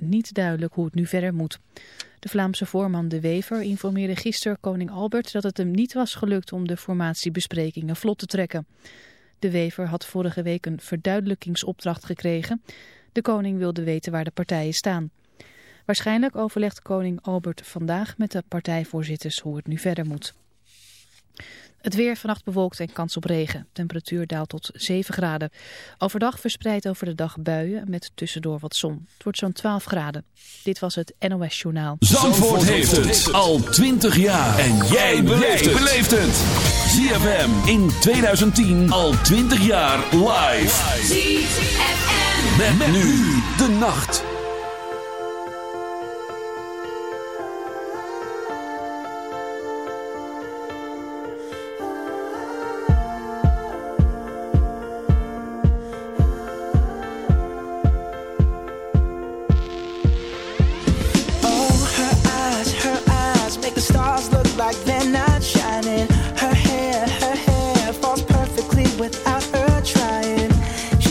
niet duidelijk hoe het nu verder moet. De Vlaamse voorman De Wever informeerde gisteren koning Albert dat het hem niet was gelukt om de formatiebesprekingen vlot te trekken. De Wever had vorige week een verduidelijkingsopdracht gekregen. De koning wilde weten waar de partijen staan. Waarschijnlijk overlegt koning Albert vandaag met de partijvoorzitters hoe het nu verder moet. Het weer vannacht bewolkt en kans op regen. Temperatuur daalt tot 7 graden. Overdag verspreid over de dag buien met tussendoor wat zon. Het wordt zo'n 12 graden. Dit was het NOS Journaal. Zandvoort, heeft het al 20 jaar. En jij beleeft het. ZFM in 2010 al 20 jaar live. ZFM. met nu de nacht.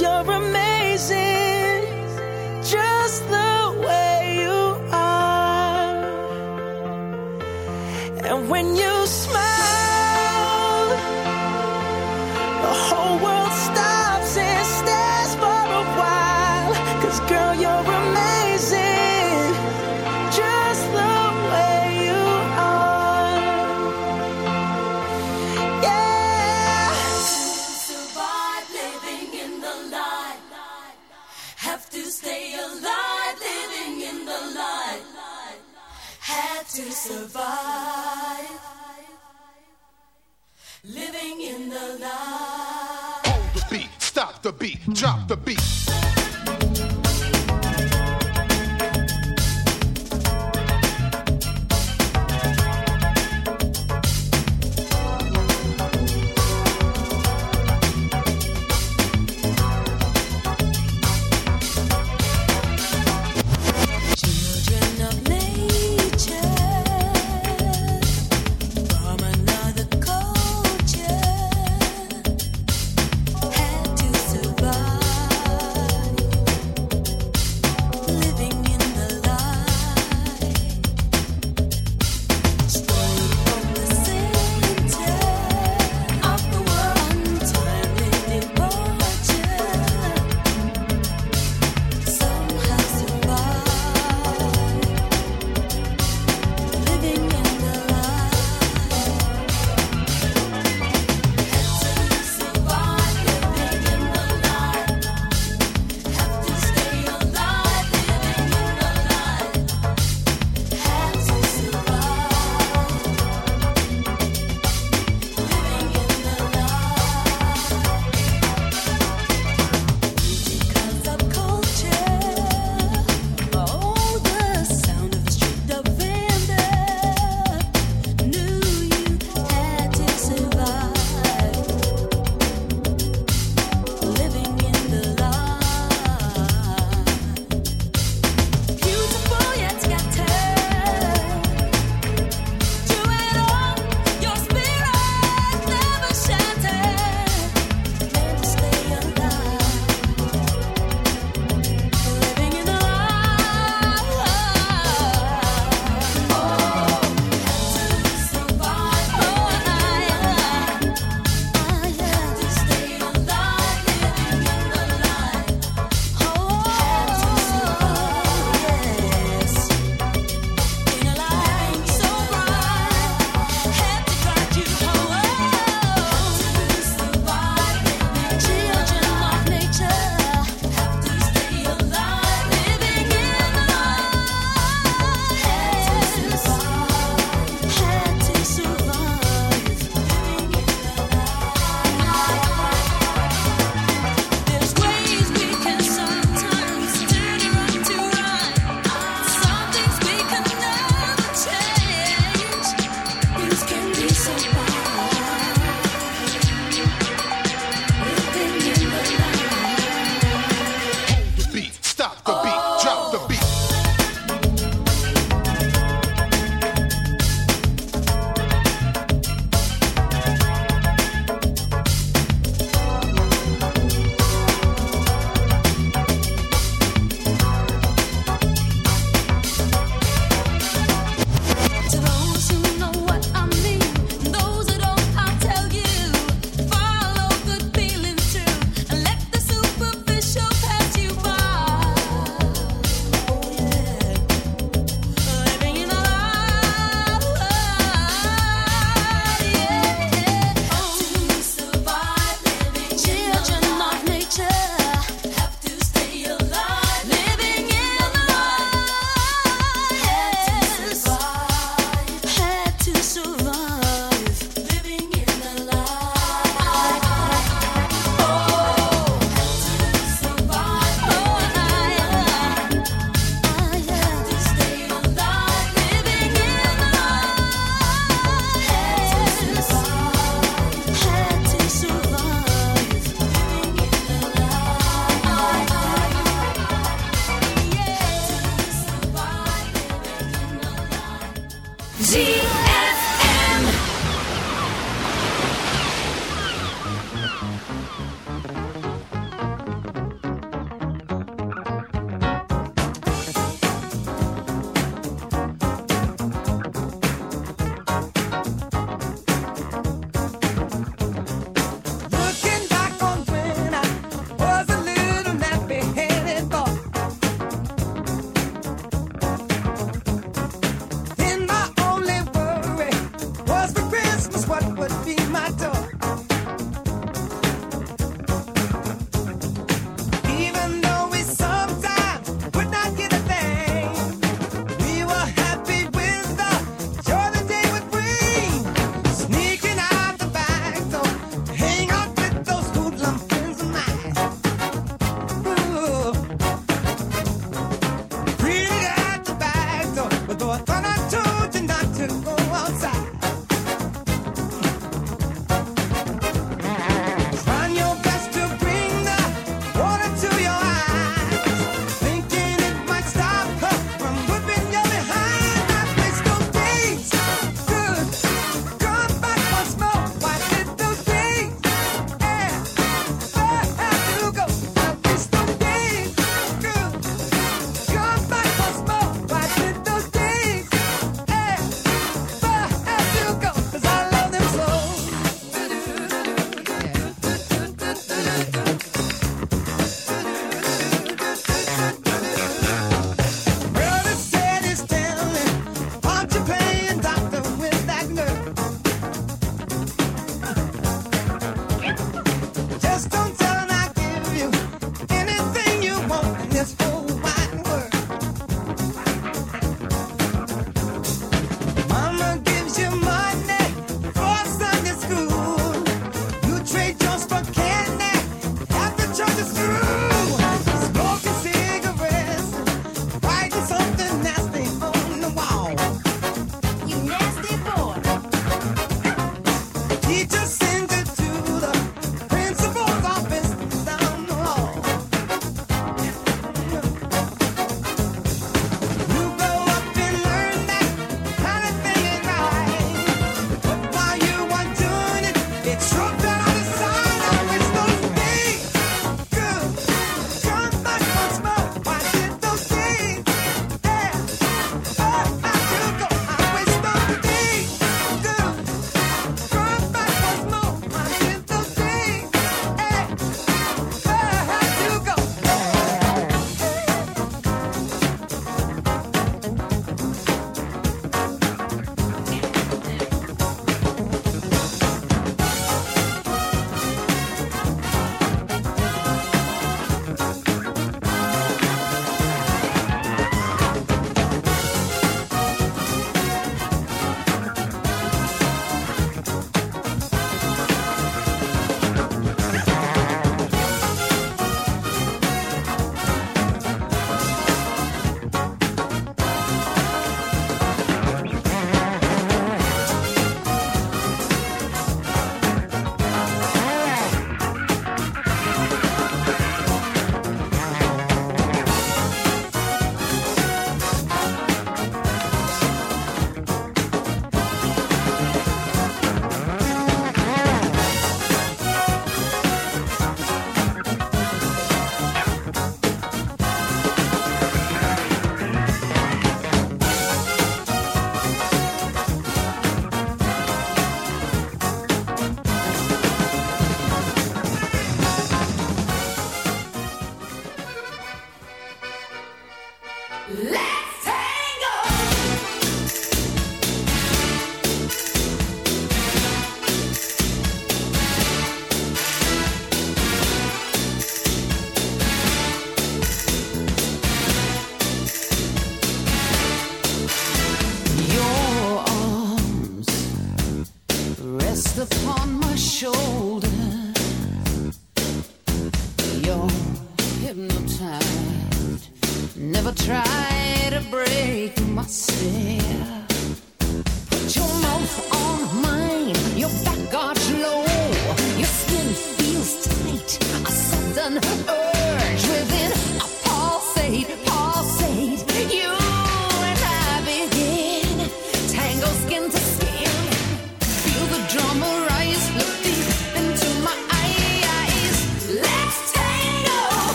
your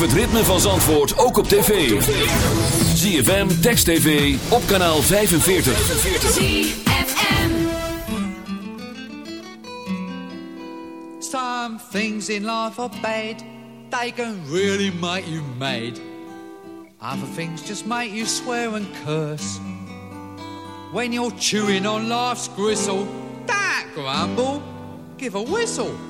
Beleef het ritme van Zandvoort ook op tv. ZFM, Text TV, op kanaal 45. ZFM. Some things in life are bad. They can really make you mad. Other things just make you swear and curse. When you're chewing on life's gristle, don't grumble, give a whistle.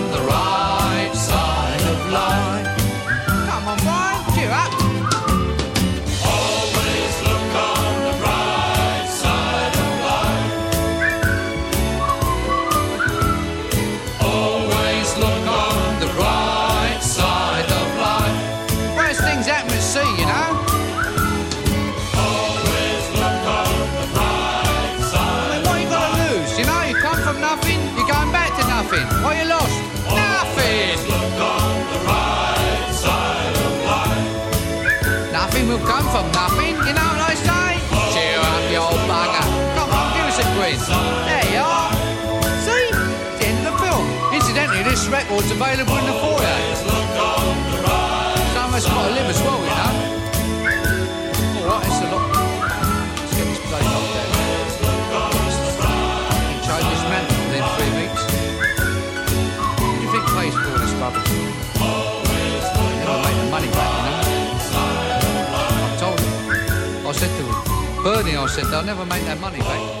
record's available in the foyer. Some of us got to live as well, you know. Alright, it's a lot. Let's get this place locked down. You change this man within three weeks. What do you think pays for this rubbish? Never make the money back, you know. I told him. I said to him, Bernie, I said, they'll never make that money back.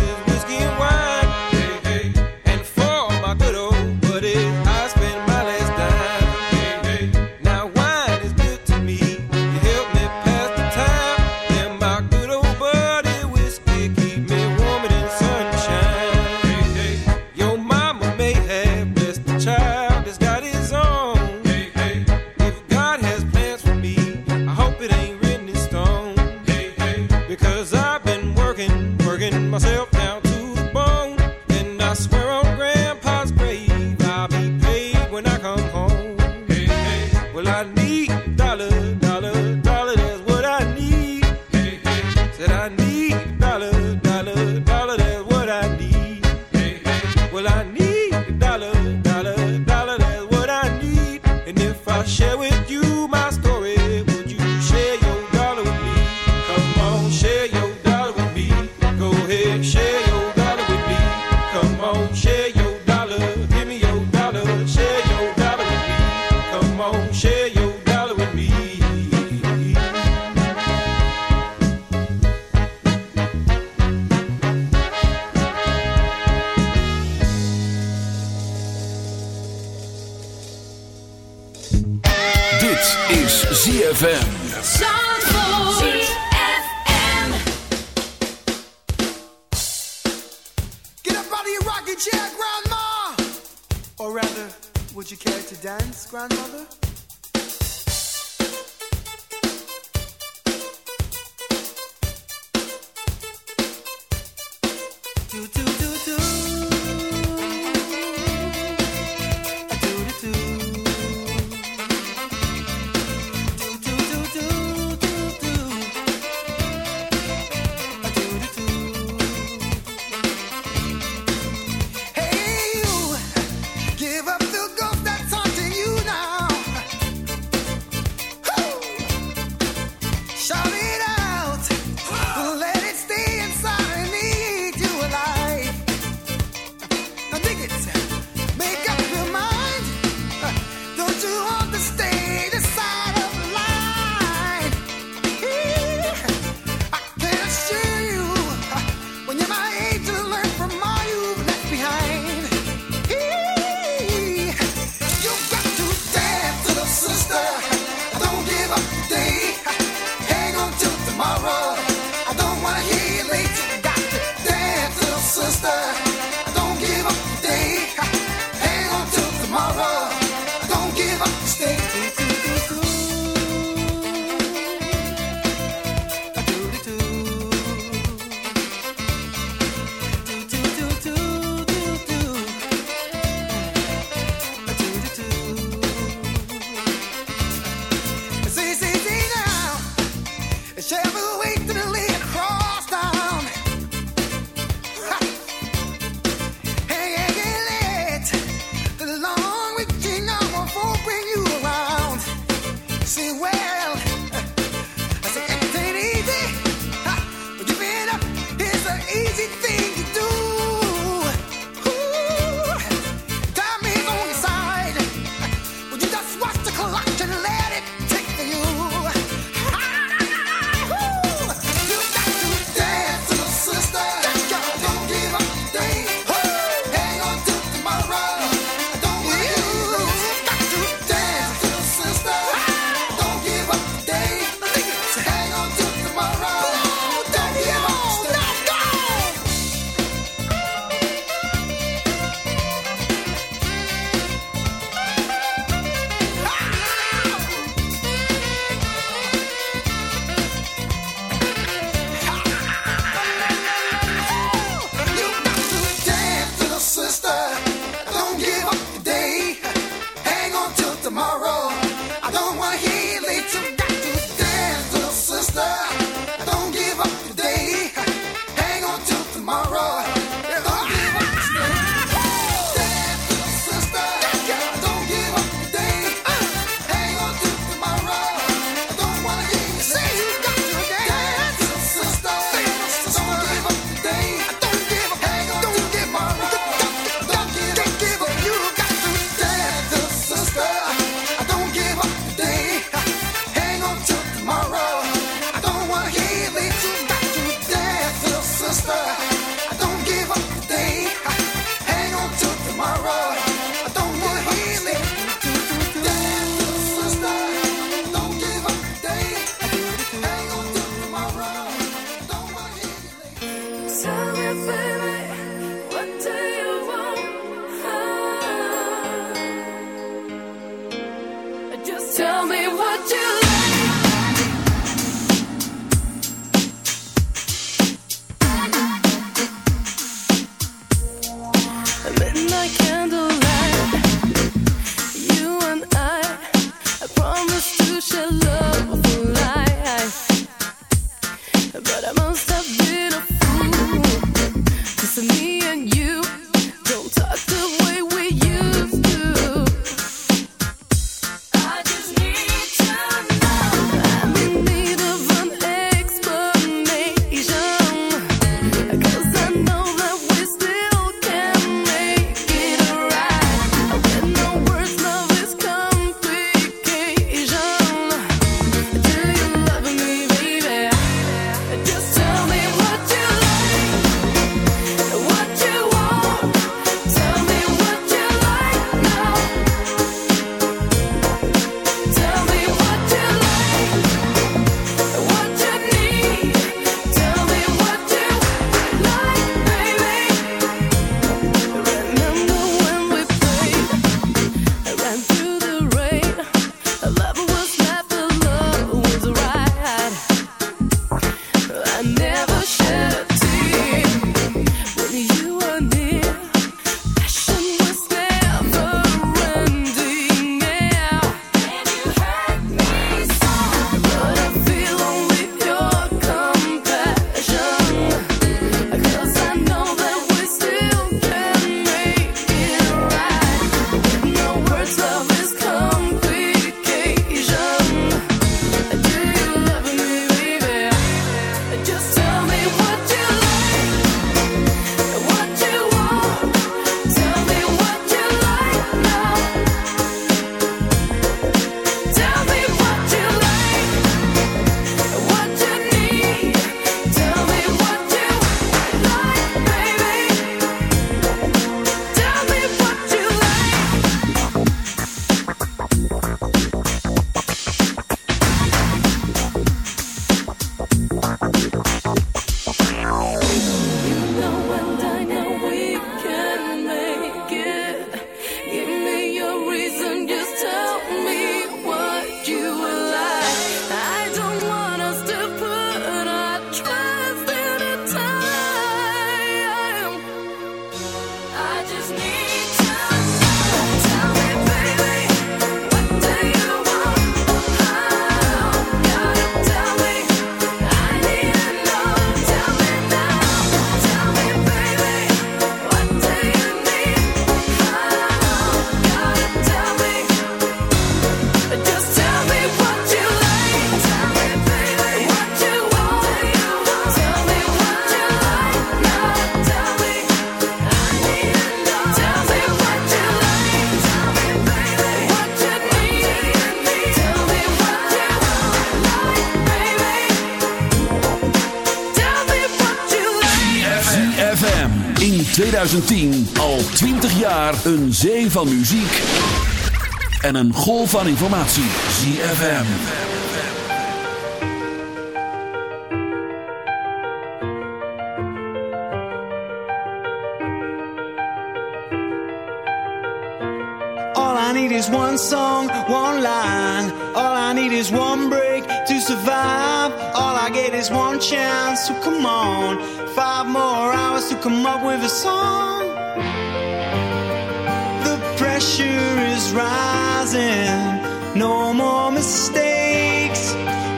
Dit is ZFM. Get up out of your rocking chair, Grandma! Or rather, would you care to dance, Grandmother? Tell me 2010 al 20 jaar een zee van muziek en een golf van informatie. ZFM. All I need is one song, one line. All I need is one break. to survive. All I get is one chance, so come on. Five more hours to come up with a song. The pressure is rising, no more mistakes.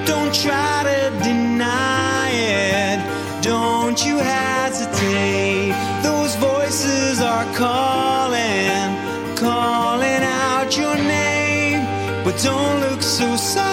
Don't try to deny it, don't you hesitate. Those voices are calling, calling out your name, but don't look so sad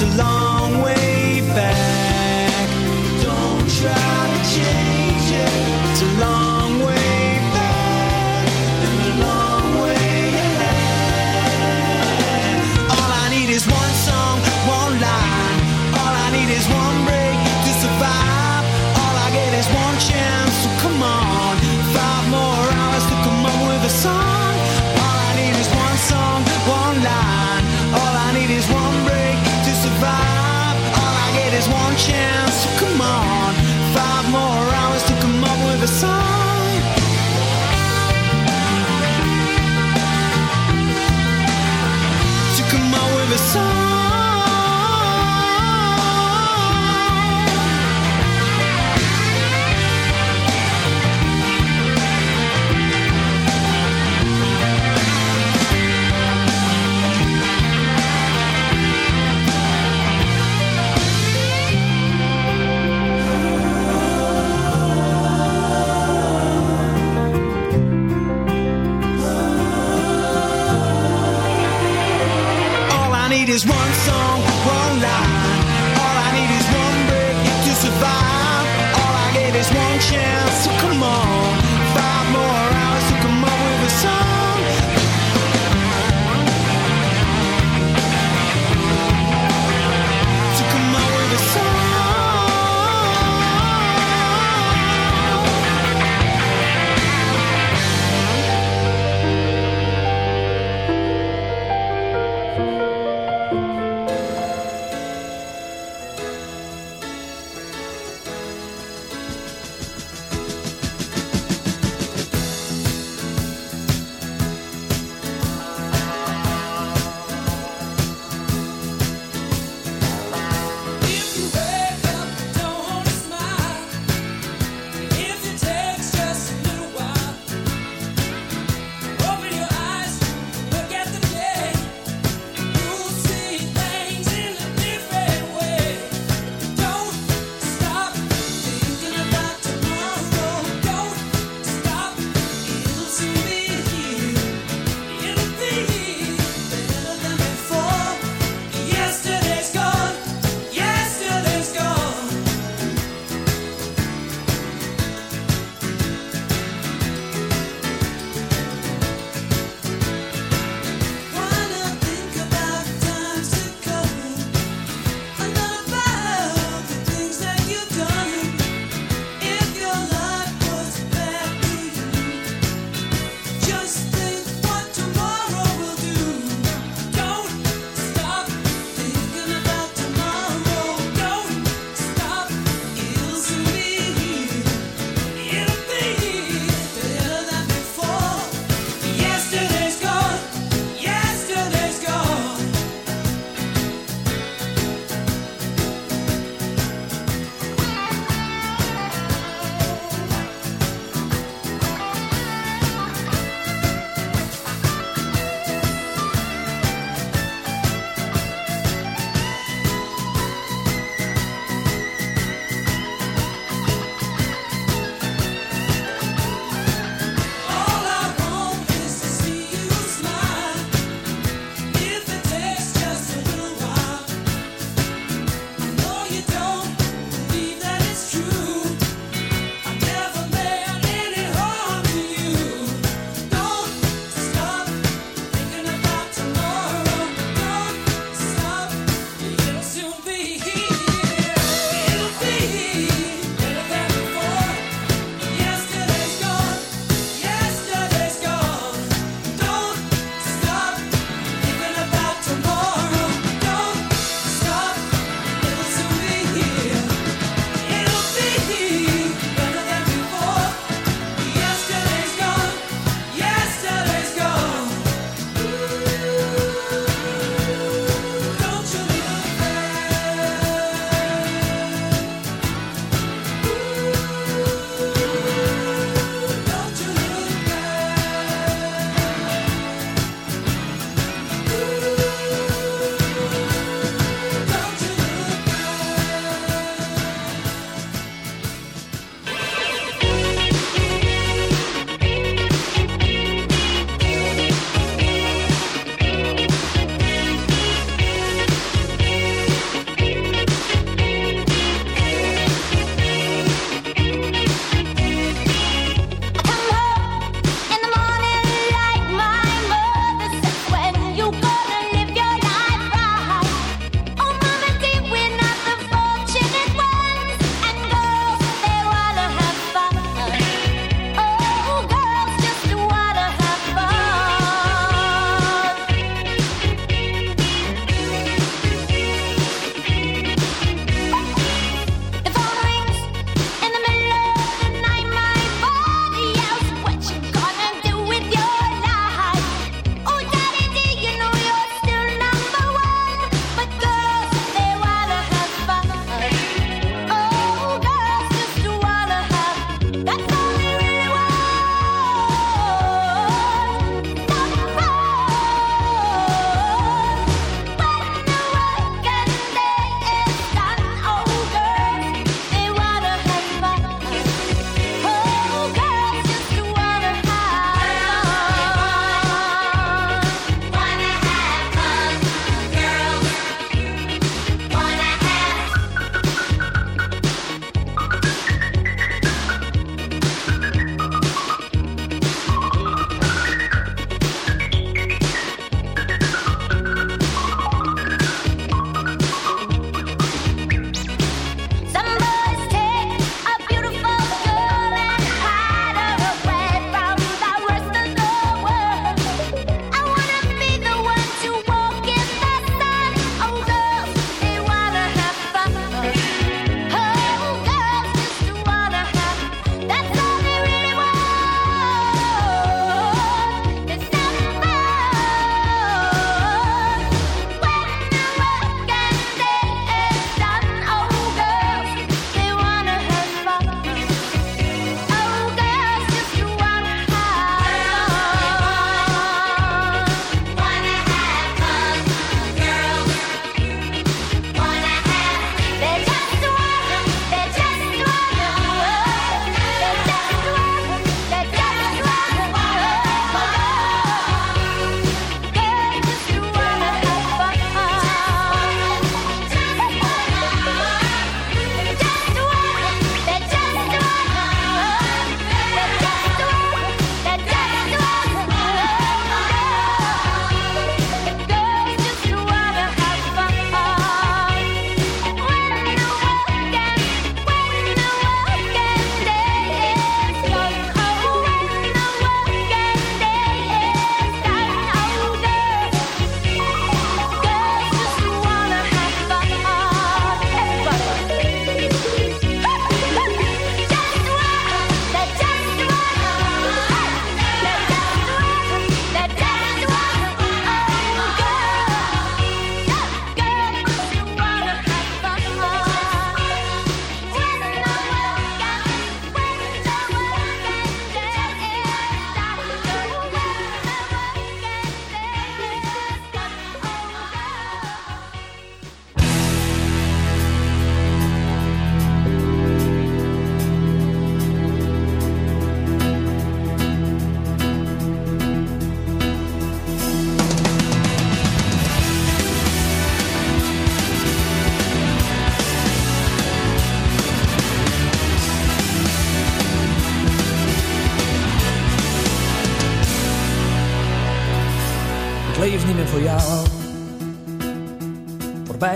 It's a long way. Is one chance.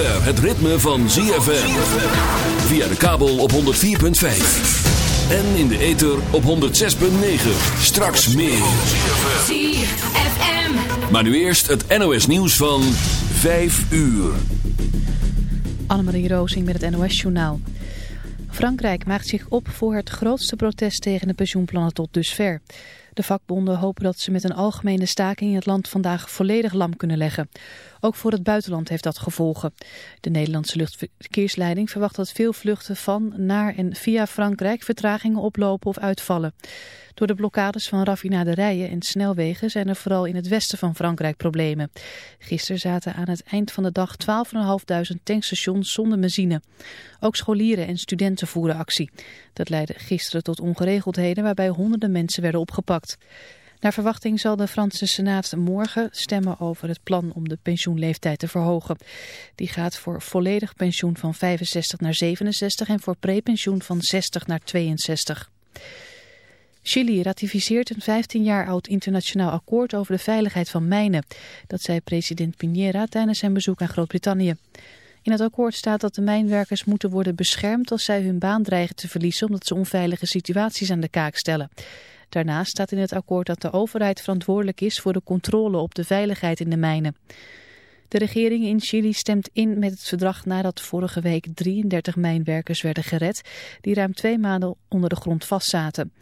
zover het ritme van ZFM. Via de kabel op 104.5. En in de ether op 106.9. Straks meer. ZFM. Maar nu eerst het NOS nieuws van 5 uur. Annemarie Roosing met het NOS-journaal. Frankrijk maakt zich op voor het grootste protest tegen de pensioenplannen tot dusver. De vakbonden hopen dat ze met een algemene staking het land vandaag volledig lam kunnen leggen. Ook voor het buitenland heeft dat gevolgen. De Nederlandse luchtverkeersleiding verwacht dat veel vluchten van, naar en via Frankrijk vertragingen oplopen of uitvallen. Door de blokkades van raffinaderijen en snelwegen zijn er vooral in het westen van Frankrijk problemen. Gisteren zaten aan het eind van de dag 12.500 tankstations zonder benzine. Ook scholieren en studenten voeren actie. Dat leidde gisteren tot ongeregeldheden waarbij honderden mensen werden opgepakt. Naar verwachting zal de Franse Senaat morgen stemmen over het plan om de pensioenleeftijd te verhogen. Die gaat voor volledig pensioen van 65 naar 67 en voor prepensioen van 60 naar 62. Chili ratificeert een 15 jaar oud internationaal akkoord over de veiligheid van mijnen. Dat zei president Piñera tijdens zijn bezoek aan Groot-Brittannië. In het akkoord staat dat de mijnwerkers moeten worden beschermd als zij hun baan dreigen te verliezen omdat ze onveilige situaties aan de kaak stellen. Daarnaast staat in het akkoord dat de overheid verantwoordelijk is voor de controle op de veiligheid in de mijnen. De regering in Chili stemt in met het verdrag nadat vorige week 33 mijnwerkers werden gered die ruim twee maanden onder de grond vastzaten.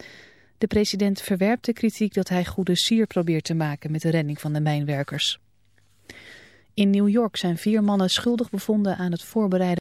De president verwerpt de kritiek dat hij goede sier probeert te maken met de redding van de mijnwerkers. In New York zijn vier mannen schuldig bevonden aan het voorbereiden